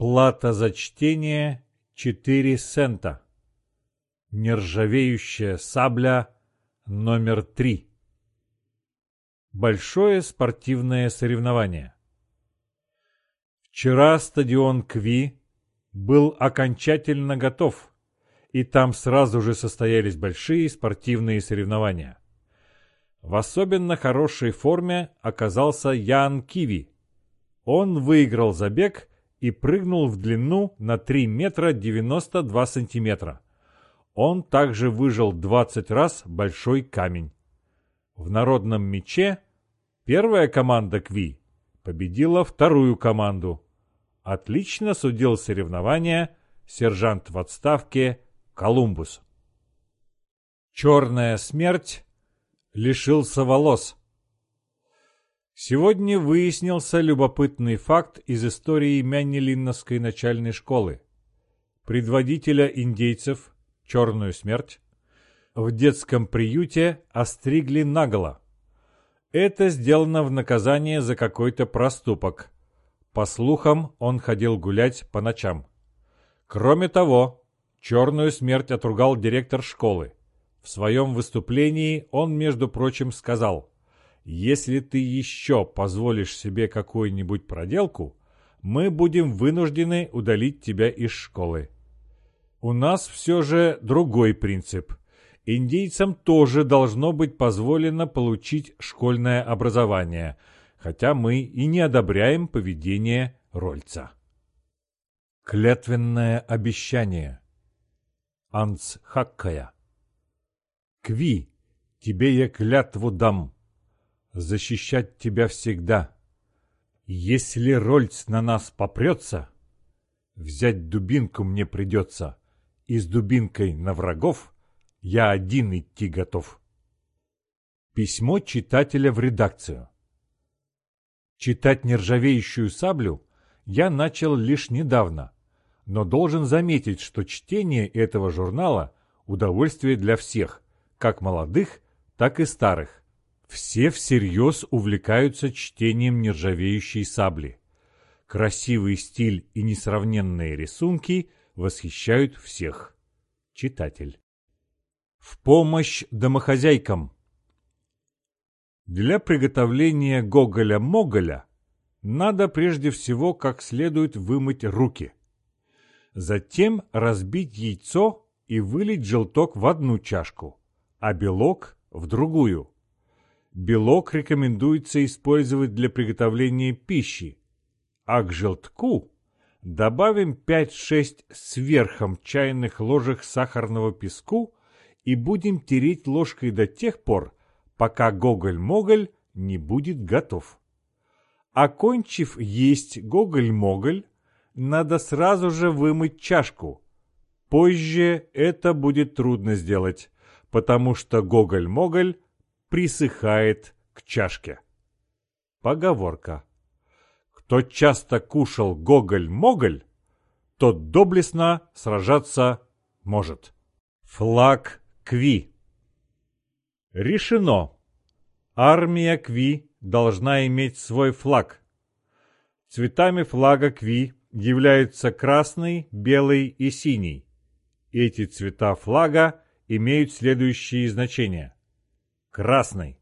Плата за чтение – 4 цента. Нержавеющая сабля номер 3. Большое спортивное соревнование. Вчера стадион Кви был окончательно готов, и там сразу же состоялись большие спортивные соревнования. В особенно хорошей форме оказался Ян Киви. Он выиграл забег и прыгнул в длину на 3 метра 92 сантиметра. Он также выжил 20 раз большой камень. В народном мече первая команда Кви победила вторую команду. Отлично судил соревнования сержант в отставке Колумбус. Черная смерть лишился волос. Сегодня выяснился любопытный факт из истории Мяннелинновской начальной школы. Предводителя индейцев, Черную смерть, в детском приюте остригли наголо. Это сделано в наказание за какой-то проступок. По слухам, он ходил гулять по ночам. Кроме того, Черную смерть отругал директор школы. В своем выступлении он, между прочим, сказал – если ты еще позволишь себе какую-нибудь проделку, мы будем вынуждены удалить тебя из школы. У нас все же другой принцип. Индейцам тоже должно быть позволено получить школьное образование, хотя мы и не одобряем поведение Рольца. Клятвенное обещание. Анц Хаккая. Кви, тебе я клятву дам защищать тебя всегда. Если Рольц на нас попрется, взять дубинку мне придется, и с дубинкой на врагов я один идти готов. Письмо читателя в редакцию. Читать нержавеющую саблю я начал лишь недавно, но должен заметить, что чтение этого журнала – удовольствие для всех, как молодых, так и старых. Все всерьез увлекаются чтением нержавеющей сабли. Красивый стиль и несравненные рисунки восхищают всех. Читатель. В помощь домохозяйкам. Для приготовления гоголя-моголя надо прежде всего как следует вымыть руки. Затем разбить яйцо и вылить желток в одну чашку, а белок в другую. Белок рекомендуется использовать для приготовления пищи, а к желтку добавим 5-6 сверхом чайных ложек сахарного песку и будем тереть ложкой до тех пор, пока гоголь-моголь не будет готов. Окончив есть гоголь-моголь, надо сразу же вымыть чашку. Позже это будет трудно сделать, потому что гоголь-моголь присыхает к чашке. Поговорка. Кто часто кушал гоголь-моголь, тот доблестно сражаться может. Флаг Кви. Решено. Армия Кви должна иметь свой флаг. Цветами флага Кви являются красный, белый и синий. Эти цвета флага имеют следующие значения – красной.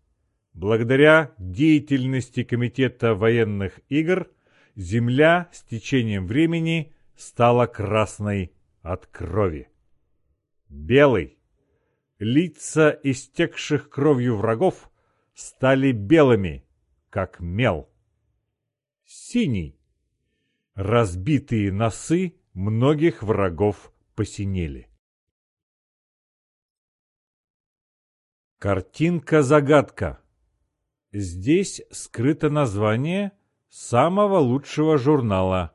Благодаря деятельности Комитета военных игр земля с течением времени стала красной от крови. Белый. Лица истекших кровью врагов стали белыми, как мел. Синий. Разбитые носы многих врагов посинели. Картинка-загадка. Здесь скрыто название самого лучшего журнала.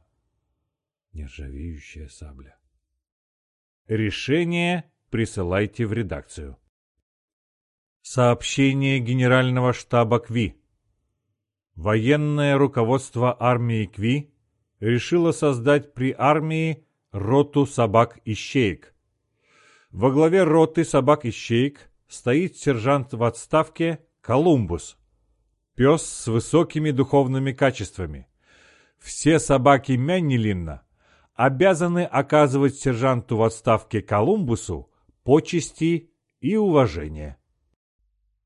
Нержавеющая сабля. Решение присылайте в редакцию. Сообщение Генерального штаба КВИ. Военное руководство армии КВИ решило создать при армии роту собак-ищеек. Во главе роты собак-ищеек стоит сержант в отставке Колумбус. Пес с высокими духовными качествами. Все собаки Мяннилинна обязаны оказывать сержанту в отставке Колумбусу почести и уважение.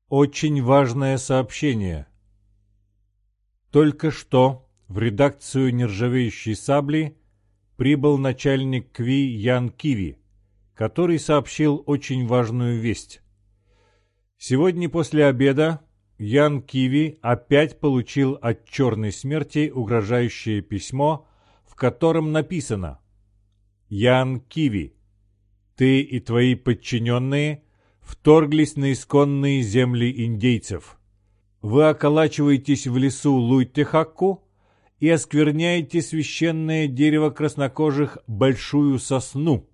Очень важное сообщение. Только что в редакцию «Нержавеющей сабли» прибыл начальник КВИ Ян Киви, который сообщил очень важную весть. Сегодня после обеда Ян Киви опять получил от Черной Смерти угрожающее письмо, в котором написано «Ян Киви, ты и твои подчиненные вторглись на исконные земли индейцев. Вы околачиваетесь в лесу Луйтехакку и оскверняете священное дерево краснокожих большую сосну.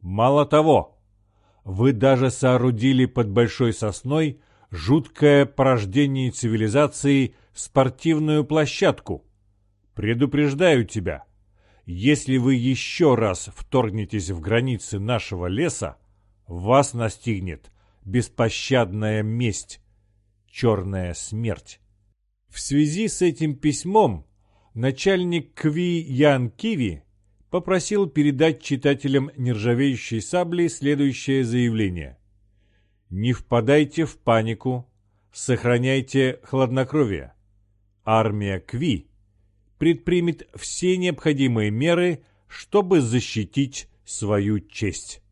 Мало того, вы даже соорудили под большой сосной жуткое порождение цивилизации спортивную площадку. Предупреждаю тебя, если вы еще раз вторгнетесь в границы нашего леса, вас настигнет беспощадная месть, черная смерть. В связи с этим письмом начальник Кви Ян Киви попросил передать читателям нержавеющей сабли следующее заявление. Не впадайте в панику, сохраняйте хладнокровие. Армия Кви предпримет все необходимые меры, чтобы защитить свою честь.